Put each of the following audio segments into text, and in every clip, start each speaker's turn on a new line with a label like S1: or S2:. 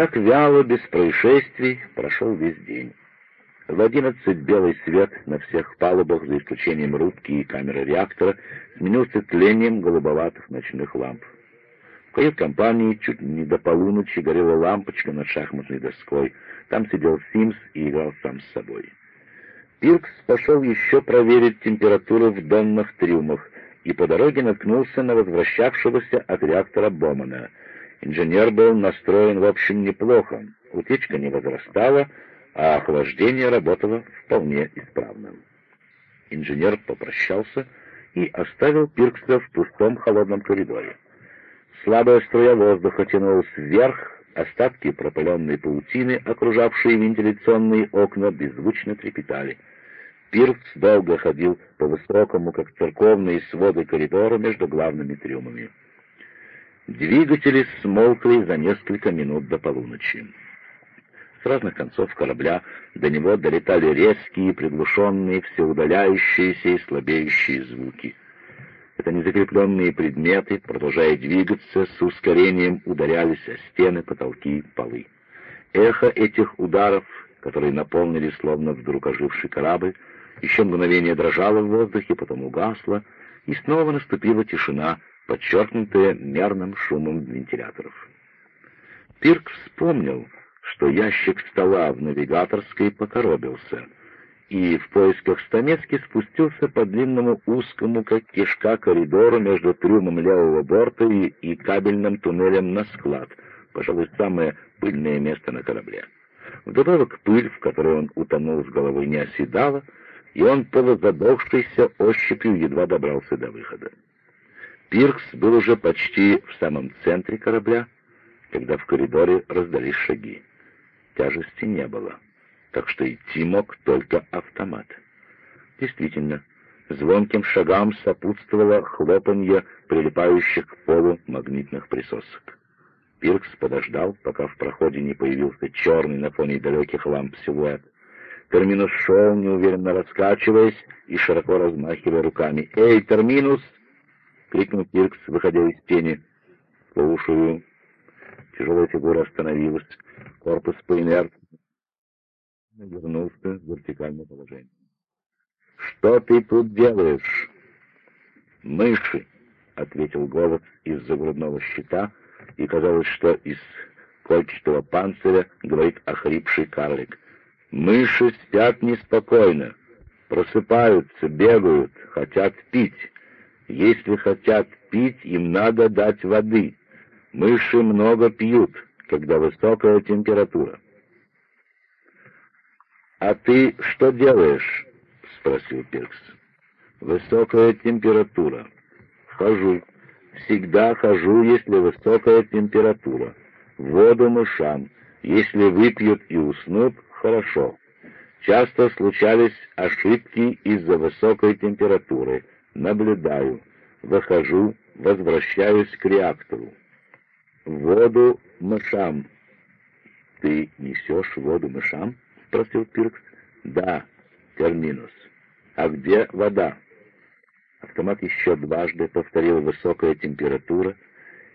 S1: Так вяло, без происшествий, прошел весь день. В одиннадцать белый свет на всех палубах, за исключением рубки и камеры реактора, сменился тлением голубоватых ночных ламп. В кают-компании чуть не до полуночи горела лампочка над шахматной доской. Там сидел Симс и играл сам с собой. Пиркс пошел еще проверить температуру в донных трюмах и по дороге наткнулся на возвращавшегося от реактора Бомана. Инженер был настроен, в общем, неплохо. Утечка не возрастала, а охлаждение работало вполне исправно. Инженер попрощался и оставил Пиркса в пустом холодном коридоре. Слабая струя воздуха тянулась вверх, остатки пропыленной паутины, окружавшие вентиляционные окна, беззвучно трепетали. Пиркс долго ходил по высокому, как церковные своды коридора между главными трюмами. Двигатели смолкли за несколько минут до полуночи. С разных концов корабля до него долетали резкие, приглушенные, всеудаляющиеся и слабеющие звуки. Это незакрепленные предметы, продолжая двигаться, с ускорением ударялись о стены, потолки, полы. Эхо этих ударов, которые наполнили словно вдруг оживший корабль, еще мгновение дрожало в воздухе, потом угасло, и снова наступила тишина, подчеркнутая мерным шумом вентиляторов. Пирк вспомнил, что ящик стола в навигаторской покоробился, и в поисках стамески спустился по длинному узкому, как кишка, коридору между трюмом левого борта и, и кабельным туннелем на склад, пожалуй, самое пыльное место на корабле. Вдобавок пыль, в которой он утонул с головой, не оседала, и он, полузадохшийся, ощупью едва добрался до выхода. Пиркс был уже почти в самом центре корабля, когда в коридоре раздались шаги тяжести не было, так что идти мог только автомат. Действительно, звонким шагам сопутствовало хлопанье прилипающих к полу магнитных присосок. Пиркс подождал, пока в проходе не появился черный на фоне далеких ламп силуэт. Терминус шел, неуверенно раскачиваясь и широко размахивая руками. «Эй, Терминус!» — крикнул Пиркс, выходя из тени. «Слушаю». Тяжелая фигура остановилась. Корпус по инерции вернулся в вертикальное положение. «Что ты тут делаешь?» «Мыши», — ответил голос из-за грудного щита, и казалось, что из кольчатого панциря говорит охрипший карлик. «Мыши спят неспокойно, просыпаются, бегают, хотят пить. Если хотят пить, им надо дать воды. Мыши много пьют» когда высокая температура. «А ты что делаешь?» — спросил Пиркс. «Высокая температура. Хожу. Всегда хожу, если высокая температура. Воду мышам. Если выпьют и уснут, хорошо. Часто случались ошибки из-за высокой температуры. Наблюдаю. Выхожу, возвращаюсь к реактору. Воду мышам. «Ты несешь воду мышам?» — спросил Пиркс. «Да, терминус. А где вода?» Автомат еще дважды повторил высокая температура,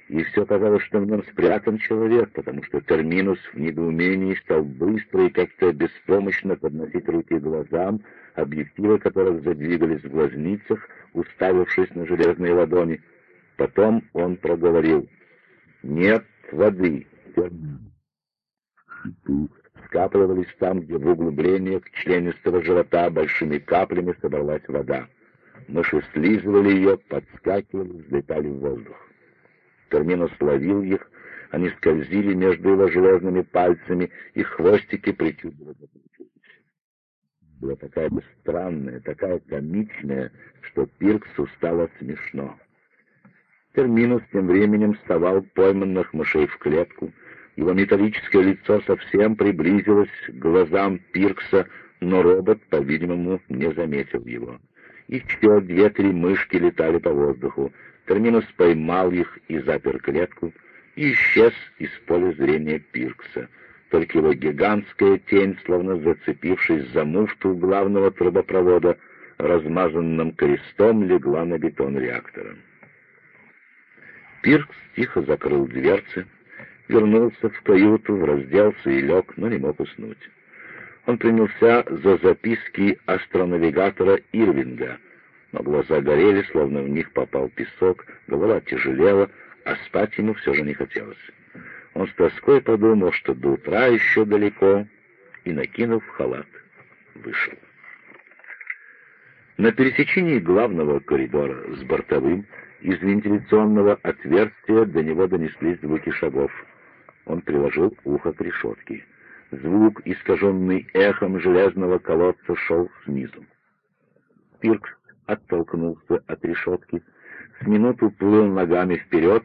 S1: и все казалось, что в нем спрятан человек, потому что терминус в недоумении стал быстро и как-то беспомощно подносить руки глазам, объективы которых задвигались в глазницах, уставившись на железные ладони. Потом он проговорил «Нет воды» скапливались там, где в углублениях членистого живота большими каплями собралась вода. Мыши слизывали ее, подскакивали, взлетали в воздух. Терминус ловил их, они скользили между его железными пальцами, их хвостики причудливо. Была такая бы странная, такая комичная, что Пирксу стало смешно. Терминус тем временем вставал пойманных мышей в клетку. Его металлическое лицо совсем приблизилось к глазам Пиркса, но робот, по-видимому, не заметил его. Еще две-три мышки летали по воздуху. Терминус поймал их и запер клетку, и исчез из поля зрения Пиркса. Только его гигантская тень, словно зацепившись за муфту главного трубопровода, размазанным крестом легла на бетон реактора. Пиркс тихо закрыл дверцы, вернулся в каюту, разделся и лег, но не мог уснуть. Он принялся за записки астронавигатора Ирвинга, но глаза горели, словно в них попал песок, голова тяжелела, а спать ему все же не хотелось. Он с тоской подумал, что до утра еще далеко, и, накинув халат, вышел. На пересечении главного коридора с бортовым из вентиляционного отверстия до него донеслись звуки шагов. Он приложил ухо к решетке. Звук, искаженный эхом железного колодца, шел снизу. Пиркс оттолкнулся от решетки, с минуту плыл ногами вперед,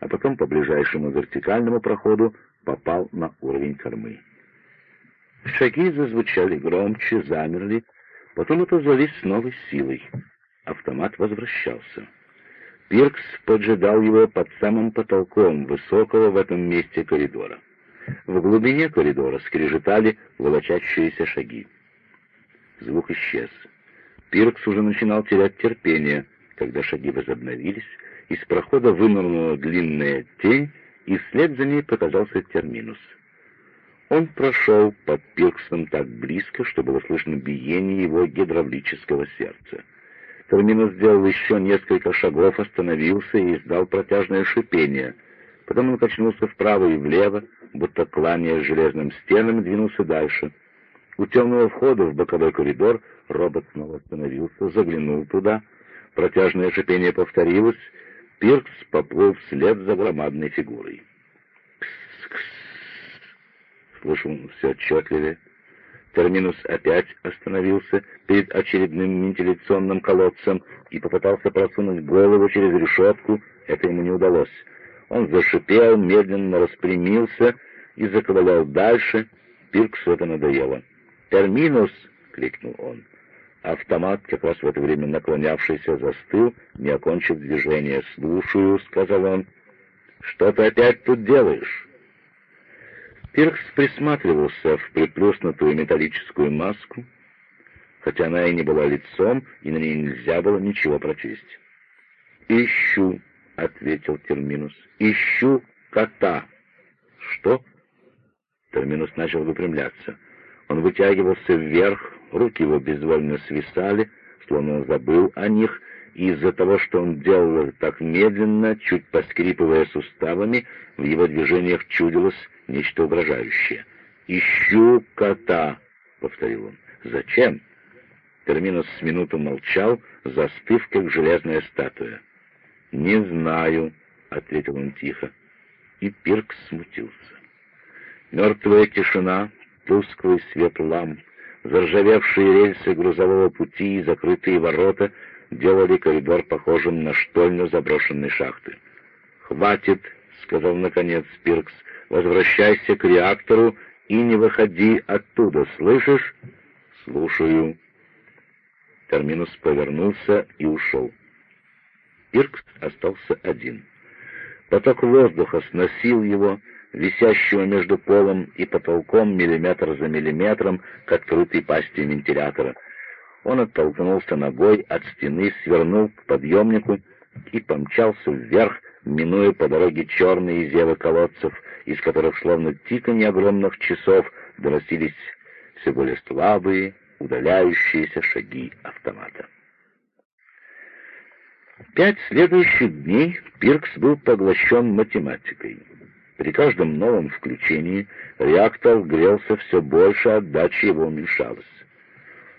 S1: а потом по ближайшему вертикальному проходу попал на уровень кормы. Шаги зазвучали громче, замерли, потом отозвались с новой силой. Автомат возвращался. Пиркс поджидал его под самым потолком высокого в этом месте коридора. В глубине коридора скрежетали волочащиеся шаги. Звук исчез. Пиркс уже начинал терять терпение, когда шаги возобновились, из прохода вынырнула длинная тень, и вслед за ней показался терминус. Он прошел под Пирксом так близко, что было слышно биение его гидравлического сердца. Терминус сделал еще несколько шагов, остановился и издал протяжное шипение. Потом он качнулся вправо и влево, будто кланяясь железным стенам, двинулся дальше. У темного входа в боковой коридор робот снова остановился, заглянул туда. Протяжное шипение повторилось, Пиркс поплыл вслед за громадной фигурой. «Кс-кс!» Слышал все отчетливее. Терминус опять остановился перед очередным вентиляционным колодцем и попытался просунуть голову через решетку. Это ему не удалось. Он зашипел, медленно распрямился и заковылял дальше. Пирксу это надоело. «Терминус!» — крикнул он. Автомат, как раз в это время наклонявшийся, застыл, не окончив движение. «Слушаю», — сказал он. «Что ты опять тут делаешь?» Пиркс присматривался в приплюснутую металлическую маску, хотя она и не была лицом, и на ней нельзя было ничего прочесть. «Ищу», — ответил Терминус, — «ищу кота». «Что?» Терминус начал выпрямляться. Он вытягивался вверх, руки его безвольно свисали, словно он забыл о них, и из-за того, что он делал это так медленно, чуть поскрипывая суставами, в его движениях чудилось нечто угрожающее. «Ищу кота», — повторил он. «Зачем?» Терминус с минуту молчал, застыв, как железная статуя. «Не знаю», — ответил он тихо, и Пирк смутился. Мертвая тишина, тусклый свет ламп, заржавевшие рельсы грузового пути и закрытые ворота делали коридор похожим на штольню заброшенной шахты. «Хватит», — сказал наконец Спиркс, — «возвращайся к реактору и не выходи оттуда, слышишь?» «Слушаю». Терминус повернулся и ушел. Пиркс остался один. Поток воздуха сносил его, висящего между полом и потолком миллиметр за миллиметром к открытой пасти вентилятора. Он оттолкнулся ногой от стены, свернул к подъемнику и помчался вверх, минуя по дороге черные зевы колодцев, из которых словно тиканье огромных часов доносились все более слабые, удаляющиеся шаги автомата. Пять следующих дней Пиркс был поглощен математикой. При каждом новом включении реактор грелся все больше, отдача его уменьшалась.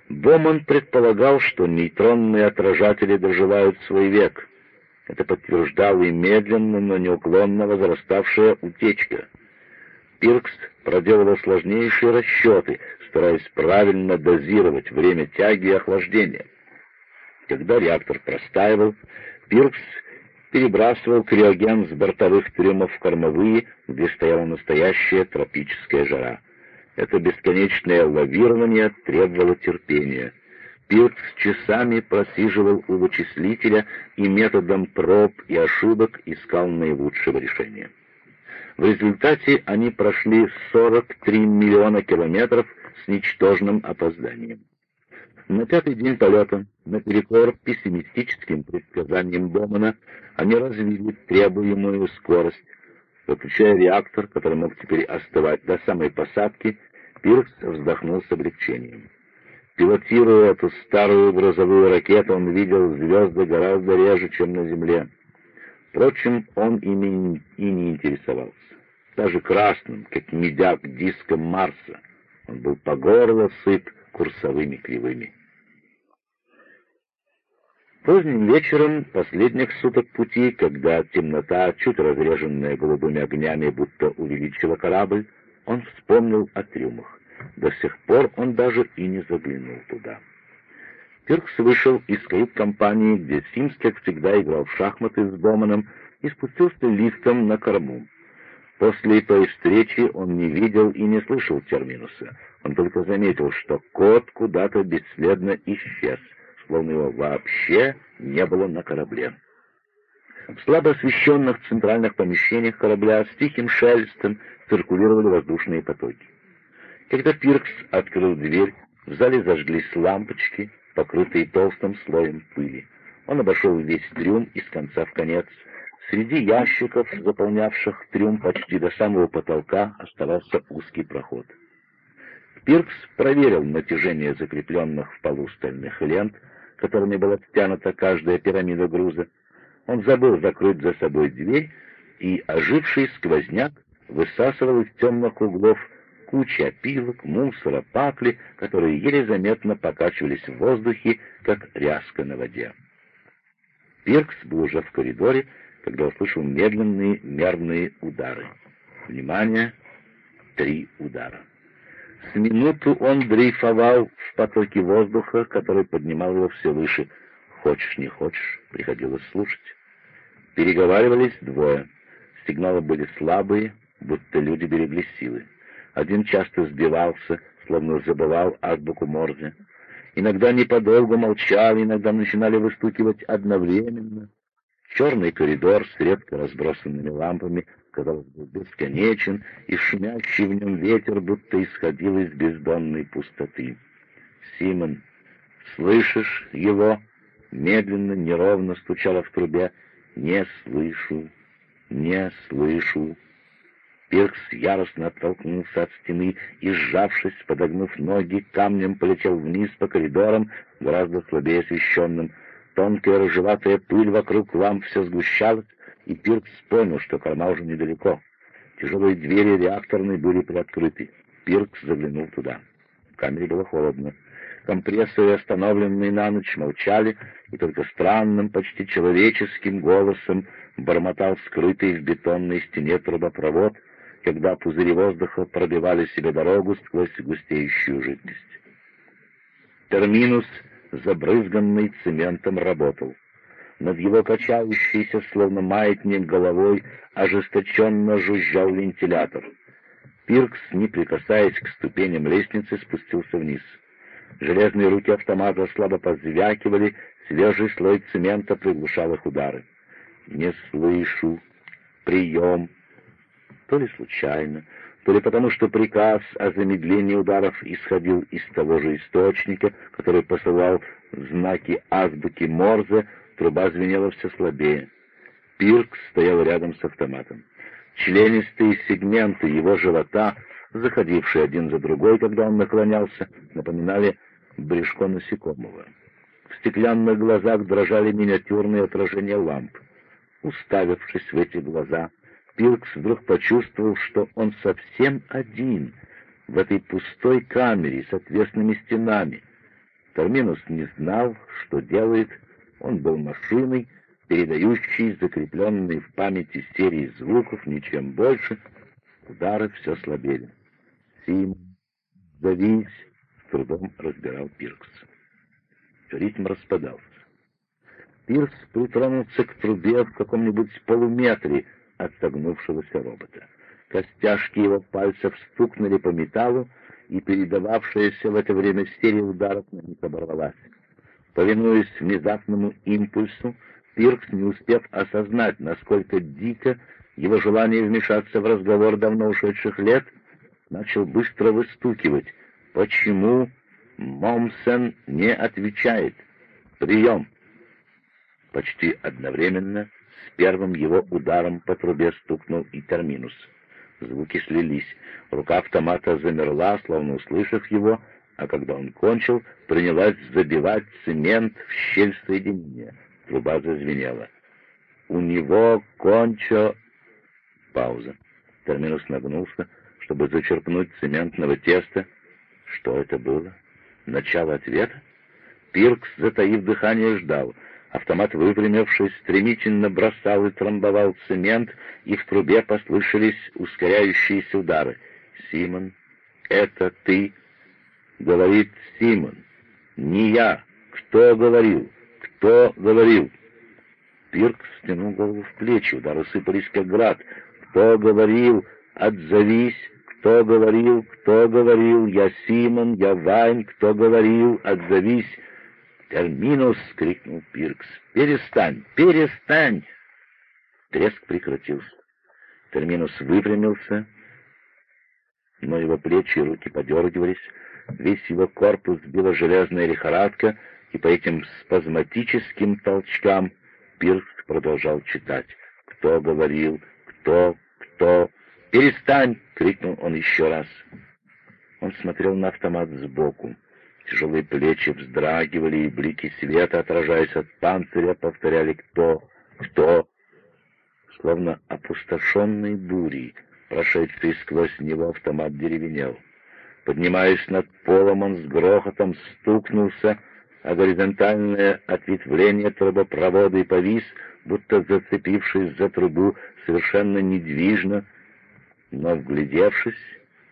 S1: Боман предполагал, что нейтронные отражатели доживают свой век. Это подтверждала и медленно, но неуклонно возраставшая утечка. Пиркс проделывал сложнейшие расчеты, стараясь правильно дозировать время тяги и охлаждения. Когда реактор простаивал, Пиркс перебрасывал криоген с бортовых трюмов в кормовые, где стояла настоящая тропическая жара. Это бесконечное лавирование требовало терпения. Пиркс часами просиживал у вычислителя и методом проб и ошибок искал наилучшего решения. В результате они прошли 43 миллиона километров с ничтожным опозданием. На пятый день полета, наперекор пессимистическим предсказаниям Бомана, они развили требуемую скорость. Выключая реактор, который мог теперь остывать до самой посадки, Пиркс вздохнул с облегчением. Пилотируя эту старую грузовую ракету, он видел звезды гораздо реже, чем на Земле. Впрочем, он ими и не интересовался. Даже красным, как медяк диском Марса, он был по горло сыт курсовыми кривыми. Поздним вечером последних суток пути, когда темнота, чуть разреженная голубыми огнями, будто увеличила корабль, он вспомнил о трюмах. До сих пор он даже и не заглянул туда. Пиркс вышел из кают-компании, где Симс, как всегда, играл в шахматы с Боманом, и спустился лифтом на корму. После той встречи он не видел и не слышал терминуса. Он только заметил, что кот куда-то бесследно исчез, словно его вообще не было на корабле. В слабо освещенных центральных помещениях корабля с тихим шелестом циркулировали воздушные потоки. Когда Пиркс открыл дверь, в зале зажглись лампочки, покрытые толстым слоем пыли. Он обошел весь трюм из конца в конец. Среди ящиков, заполнявших трюм почти до самого потолка, оставался узкий проход. Пиркс проверил натяжение закрепленных в полу стальных лент, которыми была стянута каждая пирамида груза. Он забыл закрыть за собой дверь, и оживший сквозняк высасывал из темных углов куча опилок, мусора, пакли, которые еле заметно покачивались в воздухе, как ряска на воде. Пиркс был уже в коридоре, когда услышал медленные мерные удары. Внимание! Три удара. С минуту он дрейфовал в воздуха, который поднимал его все выше. Хочешь, не хочешь, приходилось слушать. Переговаривались двое. Сигналы были слабые, будто люди берегли силы. Один часто сбивался, словно забывал азбуку Морзе. Иногда неподолгу молчали, иногда начинали выстукивать одновременно. Черный коридор с редко разбросанными лампами, казалось, был бесконечен, и шумящий в нем ветер будто исходил из бездонной пустоты. «Симон, слышишь его?» Медленно, неровно стучало в трубе. «Не слышу, не слышу». Пиркс яростно оттолкнулся от стены и, сжавшись, подогнув ноги, камнем полетел вниз по коридорам, гораздо слабее освещенным. Тонкая рыжеватая пыль вокруг ламп все сгущалась, и Пиркс понял, что корма уже недалеко. Тяжелые двери реакторной были приоткрыты. Пиркс заглянул туда. В камере было холодно. Компрессоры, остановленные на ночь, молчали, и только странным, почти человеческим голосом бормотал скрытый в бетонной стене трубопровод — когда пузыри воздуха пробивали себе дорогу сквозь густеющую жидкость. Терминус, забрызганный цементом, работал. Над его качающейся, словно маятник головой, ожесточенно жужжал вентилятор. Пиркс, не прикасаясь к ступеням лестницы, спустился вниз. Железные руки автомата слабо позвякивали, свежий слой цемента приглушал их удары. «Не слышу! Прием!» то ли случайно, то ли потому, что приказ о замедлении ударов исходил из того же источника, который посылал знаки азбуки Морзе, труба звенела все слабее. Пирк стоял рядом с автоматом. Членистые сегменты его живота, заходившие один за другой, когда он наклонялся, напоминали брюшко насекомого. В стеклянных глазах дрожали миниатюрные отражения ламп. Уставившись в эти глаза, Пилкс вдруг почувствовал, что он совсем один в этой пустой камере с отвесными стенами. Терминус не знал, что делает. Он был машиной, передающей закрепленные в памяти серии звуков, ничем больше. Удары все слабели. «Сим, завись!» — с трудом разбирал Пиркс. Ритм распадался. Пиркс притронулся к трубе в каком-нибудь полуметре — от согнувшегося робота. Костяшки его пальцев стукнули по металлу, и передававшаяся в это время серия ударов на них оборвалась. Повинуясь внезапному импульсу, Пиркс, не успев осознать, насколько дико его желание вмешаться в разговор давно ушедших лет, начал быстро выстукивать. «Почему Момсен не отвечает? Прием!» Почти одновременно С первым его ударом по трубе стукнул и терминус. Звуки слились. Рука автомата замерла, словно услышав его, а когда он кончил, принялась забивать цемент в щель соединения. Труба зазвенела. «У него кончо...» Пауза. Терминус нагнулся, чтобы зачерпнуть цементного теста. Что это было? Начало ответа? Пиркс, затаив дыхание, ждал. Автомат, выпрямившись, стремительно бросал и трамбовал цемент, и в трубе послышались ускоряющиеся удары. «Симон, это ты?» — говорит Симон. «Не я. Кто говорил? Кто говорил?» Пиркс стянул голову в плечи, удары сыпались как град. «Кто говорил? Отзовись! Кто говорил? Кто говорил? Я Симон, я Вайн. Кто говорил? Отзовись!» «Терминус!» — крикнул Пиркс. «Перестань! Перестань!» Треск прекратился. Терминус выпрямился, но его плечи и руки подергивались, весь его корпус била железная лихорадка, и по этим спазматическим толчкам Пиркс продолжал читать. «Кто говорил? Кто? Кто? Перестань!» — крикнул он еще раз. Он смотрел на автомат сбоку. Тяжелые плечи вздрагивали, и блики света, отражаясь от панциря, повторяли «Кто? Кто?». Словно опустошенный бурей, прошедший сквозь него автомат деревенел. Поднимаясь над полом, он с грохотом стукнулся, а горизонтальное ответвление трубопровода и повис, будто зацепившись за трубу, совершенно недвижно, но, вглядевшись,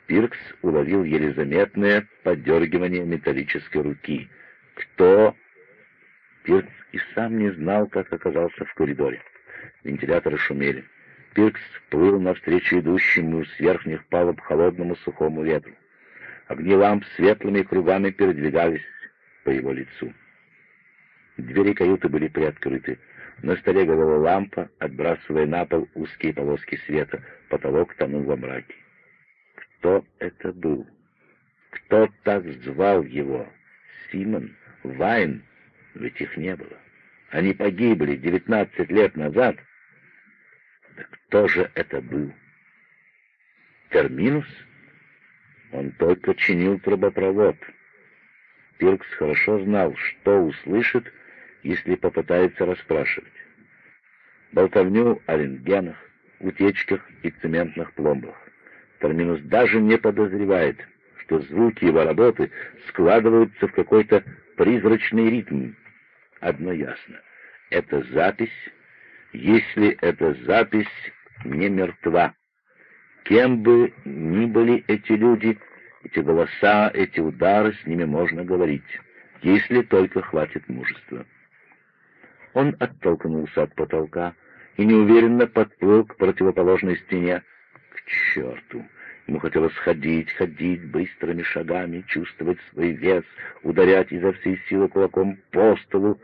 S1: Пиркс уловил еле заметное подергивание металлической руки. «Кто?» Пиркс и сам не знал, как оказался в коридоре. Вентиляторы шумели. Пиркс плыл навстречу идущему с верхних палуб холодному сухому ветру. Огни ламп светлыми кругами передвигались по его лицу. Двери каюты были приоткрыты. На столе горела лампа, отбрасывая на пол узкие полоски света. Потолок тонул во мраке. Кто это был? Кто так звал его? Симон? Вайн? Ведь их не было. Они погибли девятнадцать лет назад. Да кто же это был? Терминус? Он только чинил трубопровод. Пиркс хорошо знал, что услышит, если попытается расспрашивать. Болтовню о рентгенах, утечках и цементных пломбах. Терминус даже не подозревает, что звуки его работы складываются в какой-то призрачный ритм. Одно ясно — это запись, если эта запись не мертва. Кем бы ни были эти люди, эти голоса, эти удары, с ними можно говорить, если только хватит мужества. Он оттолкнулся от потолка и неуверенно подплыл к противоположной стене, черту! Ему хотелось ходить, ходить быстрыми шагами, чувствовать свой вес, ударять изо всей силы кулаком по столу.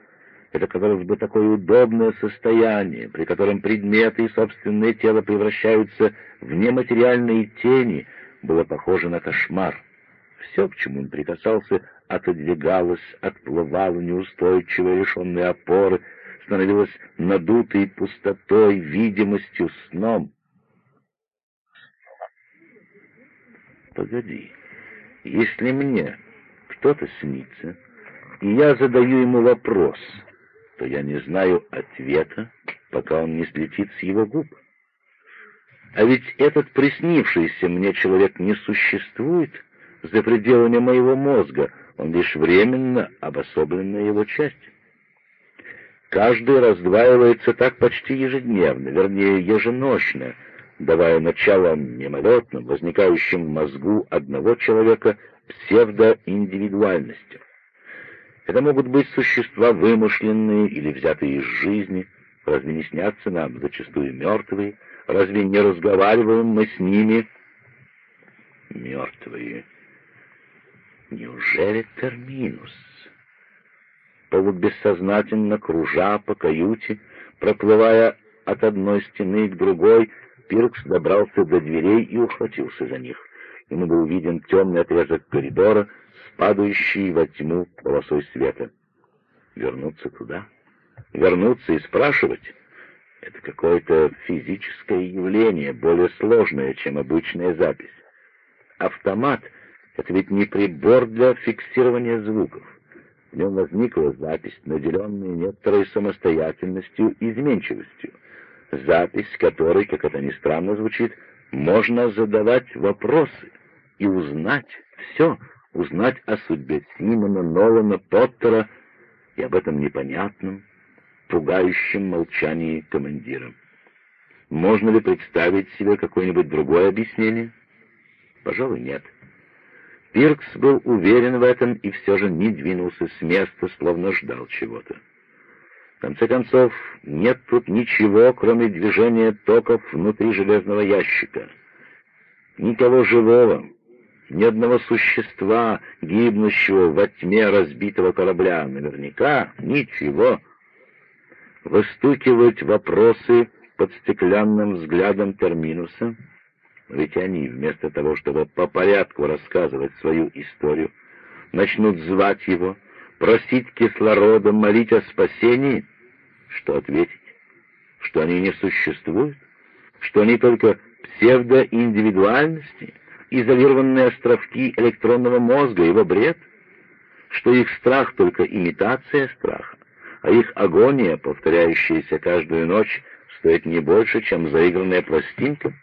S1: Это казалось бы такое удобное состояние, при котором предметы и собственное тело превращаются в нематериальные тени, было похоже на кошмар. Все, к чему он прикасался, отодвигалось, отплывало неустойчиво, лишенной опоры, становилось надутой пустотой, видимостью, сном. Погоди, если мне кто-то снится, и я задаю ему вопрос, то я не знаю ответа, пока он не слетит с его губ. А ведь этот приснившийся мне человек не существует за пределами моего мозга, он лишь временно обособленная его часть. Каждый раздваивается так почти ежедневно, вернее, еженочно, давая начало мимолетным, возникающим в мозгу одного человека псевдоиндивидуальностям. Это могут быть существа вымышленные или взятые из жизни, разве не снятся нам зачастую мертвые, разве не разговариваем мы с ними мертвые? Неужели терминус? Полубессознательно кружа по каюте, проплывая от одной стены к другой, Пиркс добрался до дверей и ухватился за них. Ему был виден темный отрезок коридора с падающей во тьму полосой света. Вернуться туда? Вернуться и спрашивать? Это какое-то физическое явление, более сложное, чем обычная запись. Автомат — это ведь не прибор для фиксирования звуков. В нем возникла запись, наделенная некоторой самостоятельностью и изменчивостью. Запись, которой, как это ни странно звучит, можно задавать вопросы и узнать все, узнать о судьбе Симона, Нолана, Поттера и об этом непонятном, пугающем молчании командира. Можно ли представить себе какое-нибудь другое объяснение? Пожалуй, нет. Пиркс был уверен в этом и все же не двинулся с места, словно ждал чего-то. В конце концов, нет тут ничего, кроме движения токов внутри железного ящика. Никого живого, ни одного существа, гибнущего во тьме разбитого корабля. Наверняка ничего. Выстукивать вопросы под стеклянным взглядом Терминуса, ведь они, вместо того, чтобы по порядку рассказывать свою историю, начнут звать его, просить кислорода, молить о спасении, что ответить? Что они не существуют? Что они только псевдоиндивидуальности? изолированные островки электронного мозга, его бред, что их страх только имитация страха, а их агония, повторяющаяся каждую ночь, стоит не больше, чем заигранная пластинка?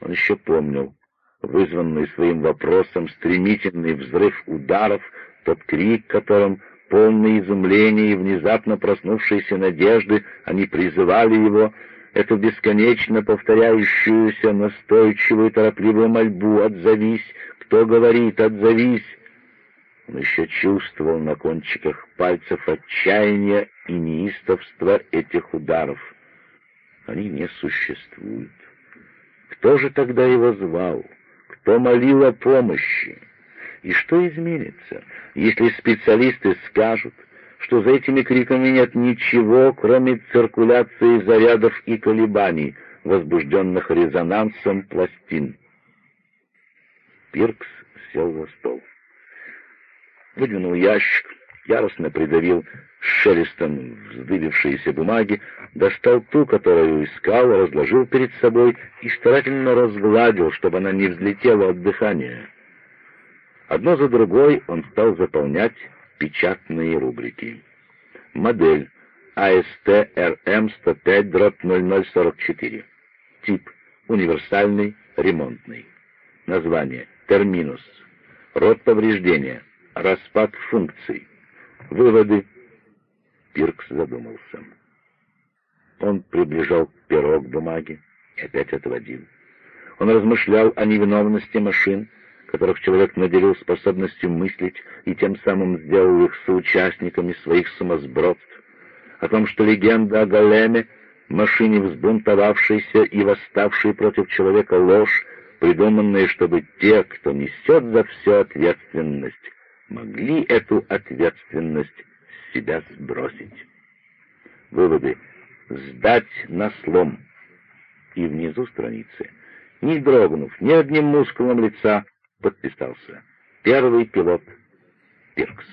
S1: Он еще помнил вызванный своим вопросом стремительный взрыв ударов, тот крик, которым, полный изумления и внезапно проснувшейся надежды, они призывали его, эту бесконечно повторяющуюся настойчивую торопливую мольбу «Отзовись! Кто говорит? Отзовись!» Он еще чувствовал на кончиках пальцев отчаяние и неистовство этих ударов. Они не существуют. Кто же тогда его звал? Кто молил о помощи? И что изменится, если специалисты скажут, что за этими криками нет ничего, кроме циркуляции зарядов и колебаний, возбужденных резонансом пластин. Пиркс сел за стол. Выдвинул ящик, яростно придавил шелестом вздыбившиеся бумаги, достал ту, которую искал, разложил перед собой и старательно разгладил, чтобы она не взлетела от дыхания. Одно за другой он стал заполнять печатные рубрики. Модель АСТ-РМ-105-0044. Тип универсальный, ремонтный. Название терминус. Род повреждения. Распад функций. Выводы. Пиркс задумался. Он приближал перо к бумаге и опять отводил. Он размышлял о невиновности машин, которых человек наделил способностью мыслить и тем самым сделал их соучастниками своих самосбродств, о том, что легенда о Големе, машине взбунтовавшейся и восставшей против человека ложь, придуманная, чтобы те, кто несет за все ответственность, могли эту ответственность с себя сбросить. Выводы. Сдать на слом. И внизу страницы, не дрогнув ни одним мускулом лица, подписался. Первый пилот Пиркс.